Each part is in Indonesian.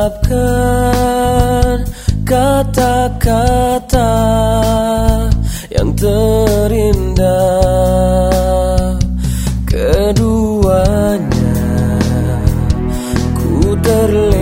ucapkan kata-kata yang terindah. Keduanya ku terlena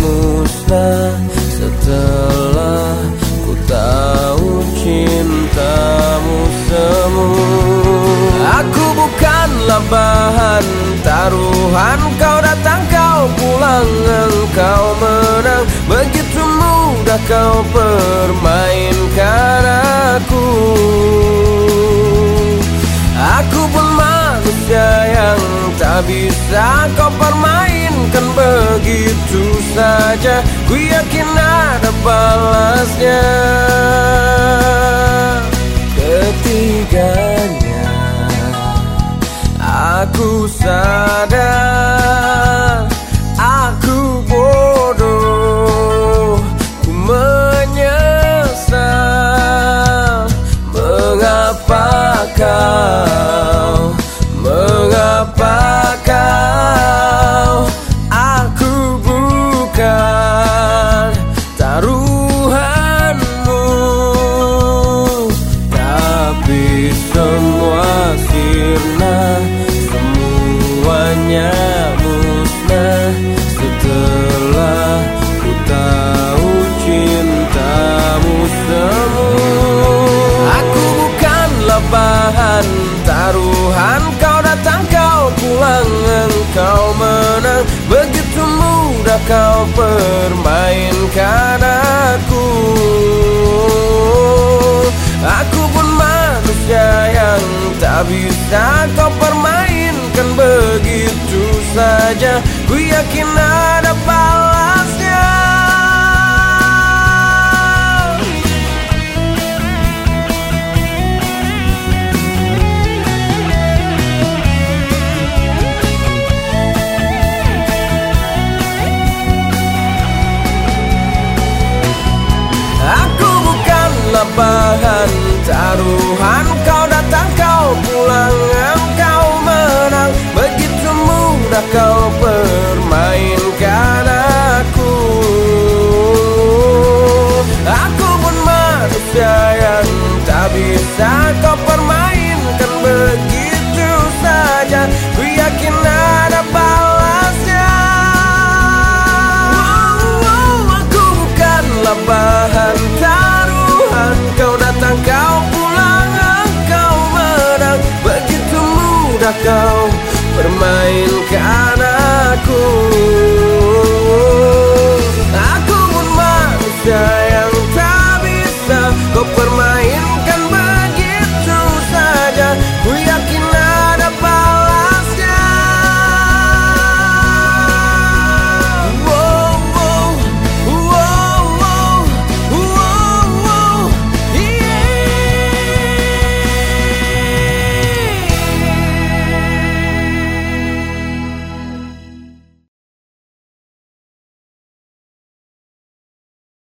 musnah setelah ku tahu cintamu semu. Aku bukanlah bahan taruhan Kau datang kau pulang engkau menang. Begitu mudah kau permainkan aku Aku pun manusia yang tak bisa kau permainkan begitu saja. Ku yakin ada balasnya taruhan Kau datang kau pulang engkau menang. Begitu mudah kau permainkan aku. Aku pun manusia yang tak bisa kau permainkan begitu saja. Ku yakin ada mudah kau permainkan aku? Aku pun manusia yang tak bisa kau permainkan begitu saja. Ku yakin ada balasnya. Aku bukanlah bahan taruhan. Kau datang kau pulang engkau menang. Begitu mudah kau